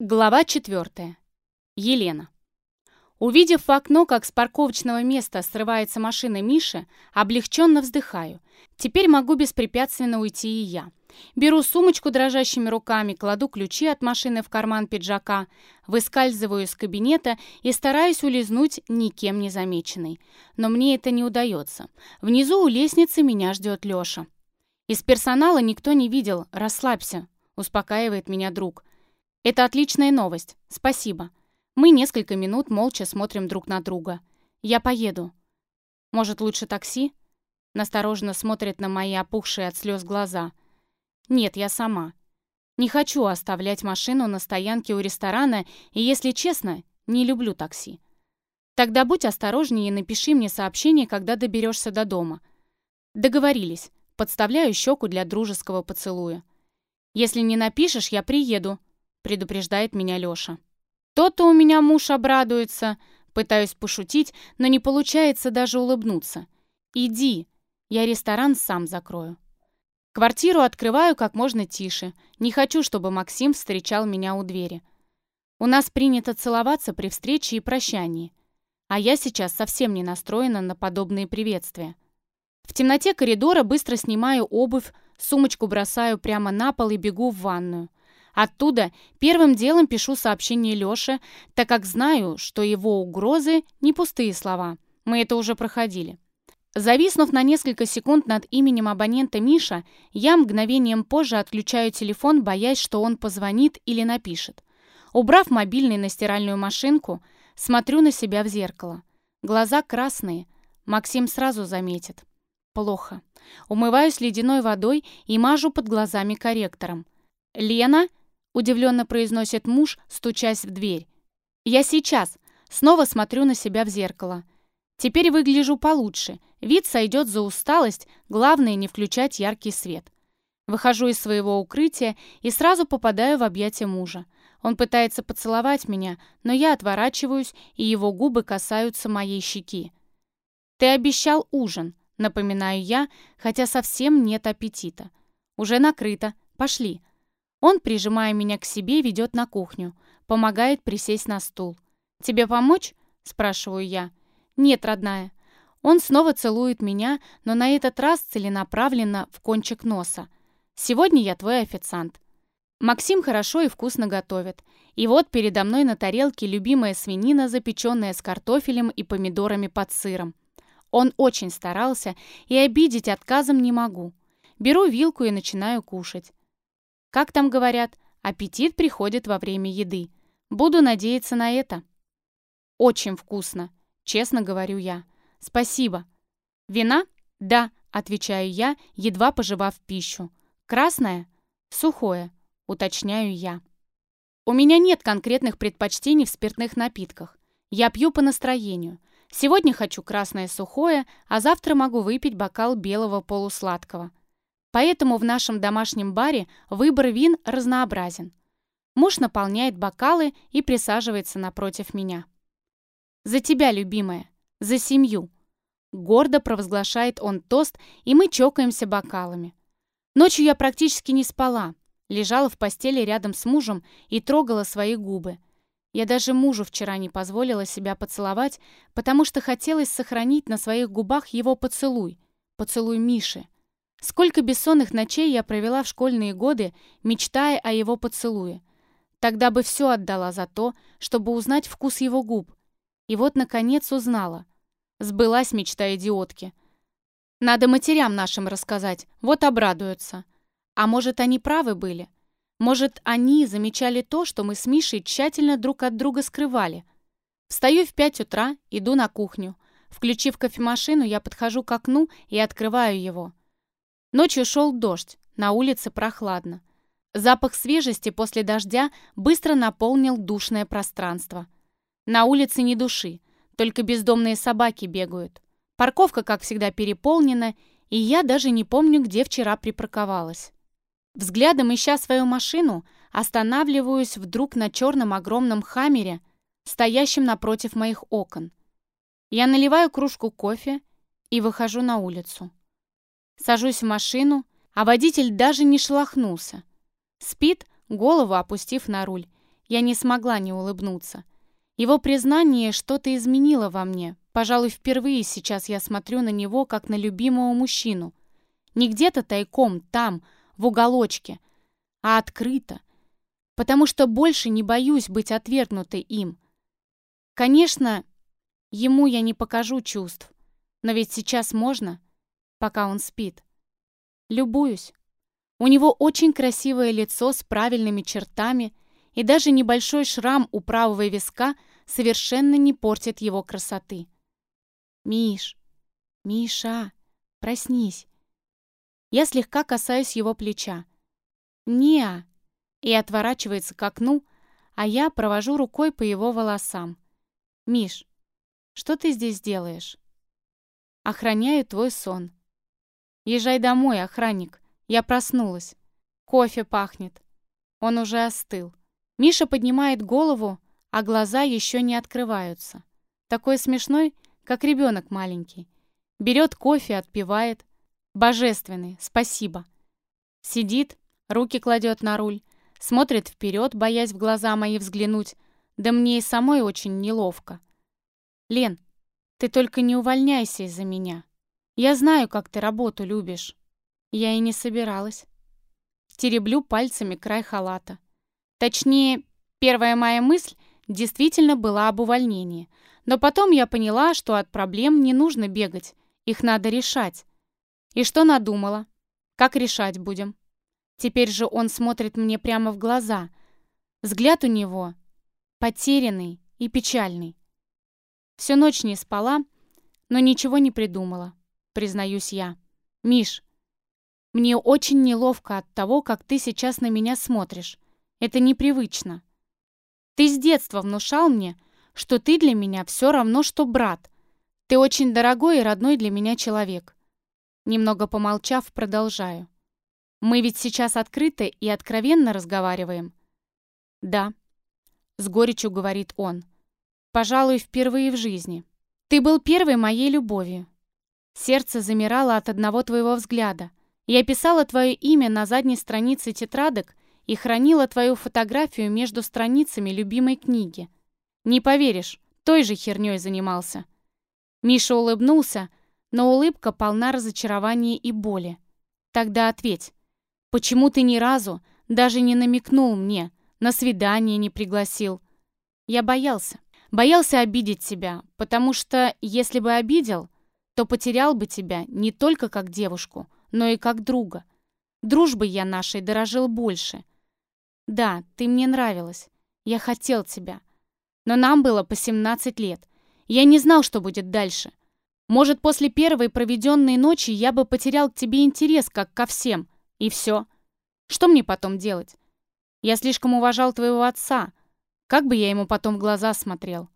Глава четвертая. Елена. Увидев в окно, как с парковочного места срывается машина Миши, облегченно вздыхаю. Теперь могу беспрепятственно уйти и я. Беру сумочку дрожащими руками, кладу ключи от машины в карман пиджака, выскальзываю из кабинета и стараюсь улизнуть никем не замеченной. Но мне это не удается. Внизу у лестницы меня ждет Леша. «Из персонала никто не видел, расслабься», — успокаивает меня друг. «Это отличная новость. Спасибо. Мы несколько минут молча смотрим друг на друга. Я поеду. Может, лучше такси?» Настороженно смотрит на мои опухшие от слез глаза. «Нет, я сама. Не хочу оставлять машину на стоянке у ресторана, и, если честно, не люблю такси. Тогда будь осторожнее и напиши мне сообщение, когда доберешься до дома. Договорились. Подставляю щеку для дружеского поцелуя. Если не напишешь, я приеду, предупреждает меня Лёша. То-то у меня муж обрадуется. Пытаюсь пошутить, но не получается даже улыбнуться. Иди, я ресторан сам закрою. Квартиру открываю как можно тише. Не хочу, чтобы Максим встречал меня у двери. У нас принято целоваться при встрече и прощании. А я сейчас совсем не настроена на подобные приветствия. В темноте коридора быстро снимаю обувь, сумочку бросаю прямо на пол и бегу в ванную. Оттуда первым делом пишу сообщение Лёше, так как знаю, что его угрозы не пустые слова. Мы это уже проходили. Зависнув на несколько секунд над именем абонента Миша, я мгновением позже отключаю телефон, боясь, что он позвонит или напишет. Убрав мобильный на стиральную машинку, смотрю на себя в зеркало. Глаза красные. Максим сразу заметит. Плохо. Умываюсь ледяной водой и мажу под глазами корректором. «Лена?» Удивленно произносит муж, стучась в дверь. «Я сейчас!» Снова смотрю на себя в зеркало. Теперь выгляжу получше. Вид сойдет за усталость, главное не включать яркий свет. Выхожу из своего укрытия и сразу попадаю в объятия мужа. Он пытается поцеловать меня, но я отворачиваюсь, и его губы касаются моей щеки. «Ты обещал ужин», — напоминаю я, хотя совсем нет аппетита. «Уже накрыто. Пошли». Он, прижимая меня к себе, ведет на кухню, помогает присесть на стул. «Тебе помочь?» – спрашиваю я. «Нет, родная». Он снова целует меня, но на этот раз целенаправленно в кончик носа. «Сегодня я твой официант». Максим хорошо и вкусно готовит. И вот передо мной на тарелке любимая свинина, запеченная с картофелем и помидорами под сыром. Он очень старался, и обидеть отказом не могу. Беру вилку и начинаю кушать. Как там говорят, аппетит приходит во время еды. Буду надеяться на это. Очень вкусно, честно говорю я. Спасибо. Вина? Да, отвечаю я, едва пожевав пищу. Красное? Сухое, уточняю я. У меня нет конкретных предпочтений в спиртных напитках. Я пью по настроению. Сегодня хочу красное сухое, а завтра могу выпить бокал белого полусладкого. Поэтому в нашем домашнем баре выбор вин разнообразен. Муж наполняет бокалы и присаживается напротив меня. «За тебя, любимая! За семью!» Гордо провозглашает он тост, и мы чокаемся бокалами. Ночью я практически не спала, лежала в постели рядом с мужем и трогала свои губы. Я даже мужу вчера не позволила себя поцеловать, потому что хотелось сохранить на своих губах его поцелуй, поцелуй Миши. Сколько бессонных ночей я провела в школьные годы, мечтая о его поцелуе. Тогда бы все отдала за то, чтобы узнать вкус его губ. И вот, наконец, узнала. Сбылась мечта идиотки. Надо матерям нашим рассказать, вот обрадуются. А может, они правы были? Может, они замечали то, что мы с Мишей тщательно друг от друга скрывали? Встаю в пять утра, иду на кухню. Включив кофемашину, я подхожу к окну и открываю его. Ночью шел дождь, на улице прохладно. Запах свежести после дождя быстро наполнил душное пространство. На улице ни души, только бездомные собаки бегают. Парковка, как всегда, переполнена, и я даже не помню, где вчера припарковалась. Взглядом ища свою машину, останавливаюсь вдруг на черном огромном хаммере, стоящем напротив моих окон. Я наливаю кружку кофе и выхожу на улицу. Сажусь в машину, а водитель даже не шелохнулся. Спит, голову опустив на руль. Я не смогла не улыбнуться. Его признание что-то изменило во мне. Пожалуй, впервые сейчас я смотрю на него, как на любимого мужчину. Не где-то тайком, там, в уголочке, а открыто. Потому что больше не боюсь быть отвергнутой им. Конечно, ему я не покажу чувств, но ведь сейчас можно, пока он спит. Любуюсь. У него очень красивое лицо с правильными чертами, и даже небольшой шрам у правого виска совершенно не портит его красоты. «Миш! Миша! Проснись!» Я слегка касаюсь его плеча. «Неа!» И отворачивается к окну, а я провожу рукой по его волосам. «Миш, что ты здесь делаешь?» «Охраняю твой сон». «Езжай домой, охранник. Я проснулась. Кофе пахнет. Он уже остыл». Миша поднимает голову, а глаза еще не открываются. Такой смешной, как ребенок маленький. Берет кофе, отпивает. Божественный, спасибо. Сидит, руки кладет на руль, смотрит вперед, боясь в глаза мои взглянуть. Да мне и самой очень неловко. Лен, ты только не увольняйся из-за меня. Я знаю, как ты работу любишь. Я и не собиралась. Тереблю пальцами край халата. Точнее, первая моя мысль действительно была об увольнении. Но потом я поняла, что от проблем не нужно бегать, их надо решать. И что надумала? Как решать будем? Теперь же он смотрит мне прямо в глаза. Взгляд у него потерянный и печальный. Всю ночь не спала, но ничего не придумала, признаюсь я. Миш, мне очень неловко от того, как ты сейчас на меня смотришь. Это непривычно. Ты с детства внушал мне, что ты для меня все равно, что брат. Ты очень дорогой и родной для меня человек. Немного помолчав, продолжаю. Мы ведь сейчас открыто и откровенно разговариваем. Да, с горечью говорит он. Пожалуй, впервые в жизни. Ты был первой моей любовью. Сердце замирало от одного твоего взгляда. Я писала твое имя на задней странице тетрадок и хранила твою фотографию между страницами любимой книги. Не поверишь, той же херней занимался. Миша улыбнулся, но улыбка полна разочарования и боли. Тогда ответь, почему ты ни разу даже не намекнул мне, на свидание не пригласил? Я боялся. Боялся обидеть тебя, потому что, если бы обидел, то потерял бы тебя не только как девушку, но и как друга. Дружбой я нашей дорожил больше. Да, ты мне нравилась. Я хотел тебя. Но нам было по 17 лет. Я не знал, что будет дальше. Может, после первой проведенной ночи я бы потерял к тебе интерес, как ко всем. И все. Что мне потом делать? Я слишком уважал твоего отца. Как бы я ему потом в глаза смотрел?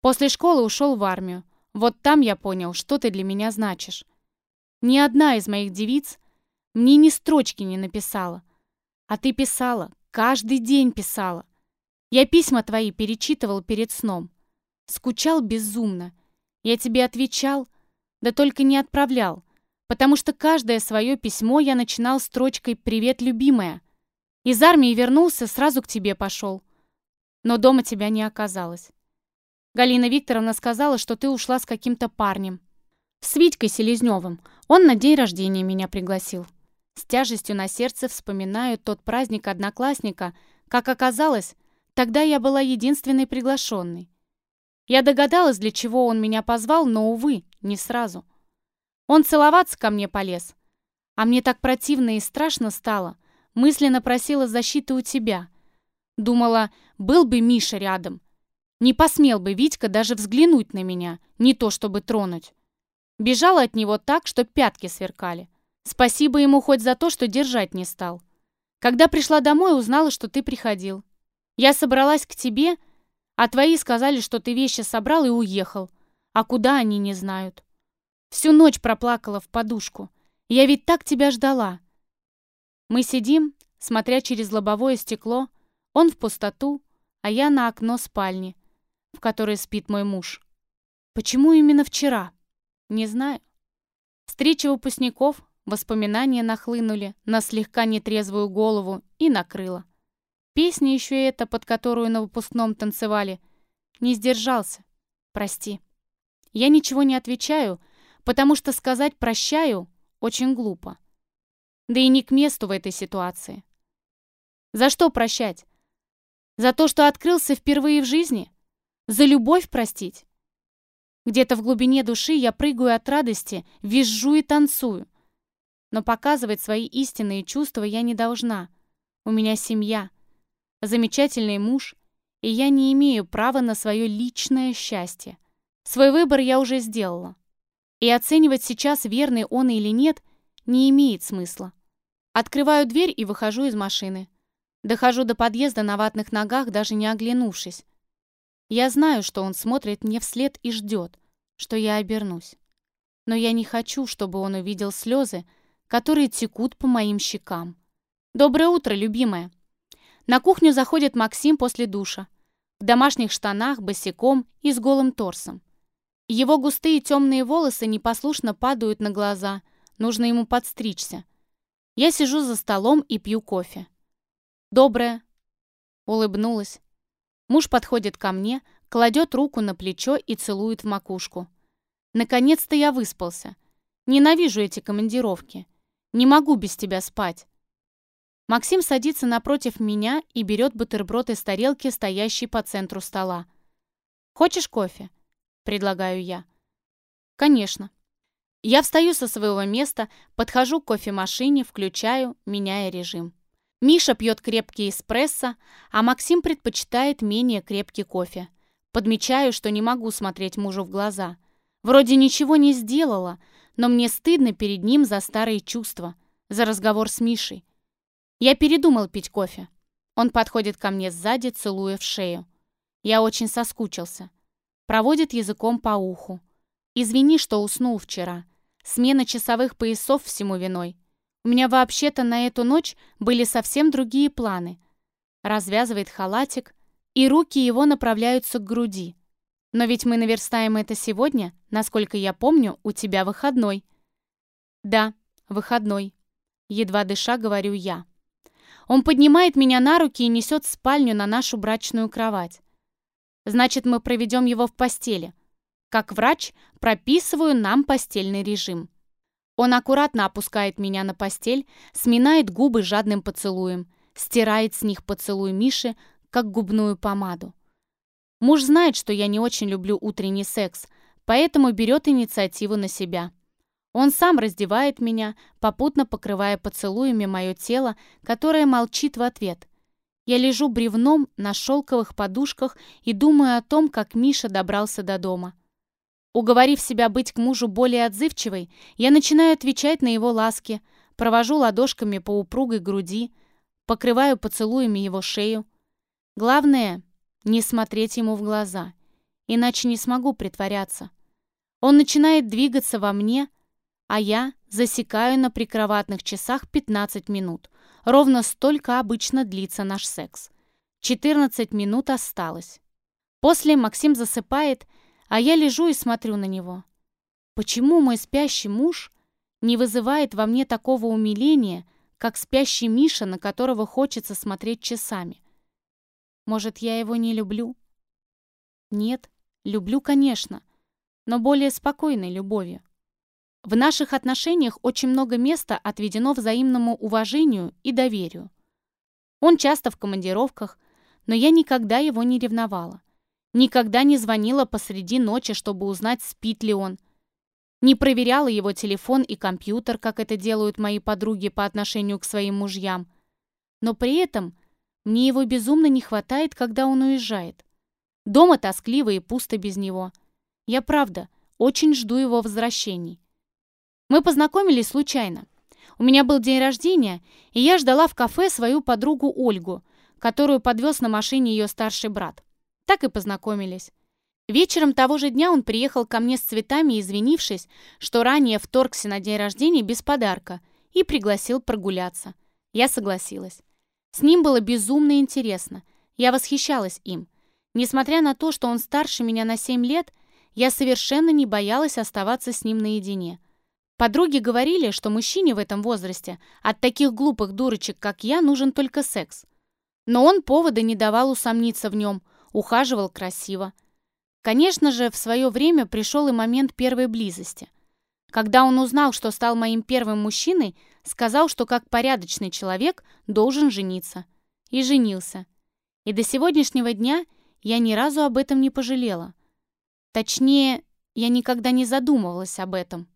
После школы ушел в армию. Вот там я понял, что ты для меня значишь. Ни одна из моих девиц мне ни строчки не написала. А ты писала, каждый день писала. Я письма твои перечитывал перед сном. Скучал безумно. Я тебе отвечал, да только не отправлял, потому что каждое свое письмо я начинал строчкой «Привет, любимая». Из армии вернулся, сразу к тебе пошел. Но дома тебя не оказалось. Галина Викторовна сказала, что ты ушла с каким-то парнем. С Витькой Селезневым. Он на день рождения меня пригласил. С тяжестью на сердце вспоминаю тот праздник одноклассника. Как оказалось, тогда я была единственной приглашенной. Я догадалась, для чего он меня позвал, но, увы, не сразу. Он целоваться ко мне полез. А мне так противно и страшно стало. Мысленно просила защиты у тебя. Думала, был бы Миша рядом. Не посмел бы Витька даже взглянуть на меня, не то чтобы тронуть. Бежала от него так, что пятки сверкали. Спасибо ему хоть за то, что держать не стал. Когда пришла домой, узнала, что ты приходил. Я собралась к тебе, а твои сказали, что ты вещи собрал и уехал. А куда они не знают. Всю ночь проплакала в подушку. Я ведь так тебя ждала. Мы сидим, смотря через лобовое стекло, он в пустоту, а я на окно спальни, в которой спит мой муж. Почему именно вчера? Не знаю. Встреча выпускников, воспоминания нахлынули на слегка нетрезвую голову и накрыло. Песня еще эта, под которую на выпускном танцевали. Не сдержался. Прости. Я ничего не отвечаю, потому что сказать «прощаю» очень глупо. Да и не к месту в этой ситуации. За что прощать? За то, что открылся впервые в жизни? За любовь простить? Где-то в глубине души я прыгаю от радости, визжу и танцую. Но показывать свои истинные чувства я не должна. У меня семья, замечательный муж, и я не имею права на свое личное счастье. Свой выбор я уже сделала. И оценивать сейчас, верный он или нет, не имеет смысла. Открываю дверь и выхожу из машины. Дохожу до подъезда на ватных ногах, даже не оглянувшись. Я знаю, что он смотрит мне вслед и ждет, что я обернусь. Но я не хочу, чтобы он увидел слезы, которые текут по моим щекам. «Доброе утро, любимая!» На кухню заходит Максим после душа. В домашних штанах, босиком и с голым торсом. Его густые темные волосы непослушно падают на глаза. Нужно ему подстричься. Я сижу за столом и пью кофе. «Доброе!» Улыбнулась. Муж подходит ко мне, кладет руку на плечо и целует в макушку. Наконец-то я выспался. Ненавижу эти командировки. Не могу без тебя спать. Максим садится напротив меня и берет бутерброд из тарелки, стоящей по центру стола. «Хочешь кофе?» — предлагаю я. «Конечно». Я встаю со своего места, подхожу к кофемашине, включаю, меняя режим. Миша пьет крепкий эспрессо, а Максим предпочитает менее крепкий кофе. Подмечаю, что не могу смотреть мужу в глаза. Вроде ничего не сделала, но мне стыдно перед ним за старые чувства, за разговор с Мишей. Я передумал пить кофе. Он подходит ко мне сзади, целуя в шею. Я очень соскучился. Проводит языком по уху. Извини, что уснул вчера. Смена часовых поясов всему виной. У меня вообще-то на эту ночь были совсем другие планы. Развязывает халатик, и руки его направляются к груди. Но ведь мы наверстаем это сегодня, насколько я помню, у тебя выходной. Да, выходной. Едва дыша, говорю я. Он поднимает меня на руки и несет в спальню на нашу брачную кровать. Значит, мы проведем его в постели. Как врач, прописываю нам постельный режим. Он аккуратно опускает меня на постель, сминает губы жадным поцелуем, стирает с них поцелуй Миши, как губную помаду. Муж знает, что я не очень люблю утренний секс, поэтому берет инициативу на себя. Он сам раздевает меня, попутно покрывая поцелуями мое тело, которое молчит в ответ. Я лежу бревном на шелковых подушках и думаю о том, как Миша добрался до дома. Уговорив себя быть к мужу более отзывчивой, я начинаю отвечать на его ласки, провожу ладошками по упругой груди, покрываю поцелуями его шею. Главное — не смотреть ему в глаза, иначе не смогу притворяться. Он начинает двигаться во мне, а я засекаю на прикроватных часах 15 минут. Ровно столько обычно длится наш секс. 14 минут осталось. После Максим засыпает, а я лежу и смотрю на него. Почему мой спящий муж не вызывает во мне такого умиления, как спящий Миша, на которого хочется смотреть часами? Может, я его не люблю? Нет, люблю, конечно, но более спокойной любовью. В наших отношениях очень много места отведено взаимному уважению и доверию. Он часто в командировках, но я никогда его не ревновала. Никогда не звонила посреди ночи, чтобы узнать, спит ли он. Не проверяла его телефон и компьютер, как это делают мои подруги по отношению к своим мужьям. Но при этом мне его безумно не хватает, когда он уезжает. Дома тоскливо и пусто без него. Я правда очень жду его возвращений. Мы познакомились случайно. У меня был день рождения, и я ждала в кафе свою подругу Ольгу, которую подвез на машине ее старший брат. Так и познакомились. Вечером того же дня он приехал ко мне с цветами, извинившись, что ранее вторгся на день рождения без подарка, и пригласил прогуляться. Я согласилась. С ним было безумно интересно. Я восхищалась им. Несмотря на то, что он старше меня на 7 лет, я совершенно не боялась оставаться с ним наедине. Подруги говорили, что мужчине в этом возрасте от таких глупых дурочек, как я, нужен только секс. Но он повода не давал усомниться в нем, ухаживал красиво. Конечно же, в свое время пришел и момент первой близости. Когда он узнал, что стал моим первым мужчиной, сказал, что как порядочный человек должен жениться. И женился. И до сегодняшнего дня я ни разу об этом не пожалела. Точнее, я никогда не задумывалась об этом.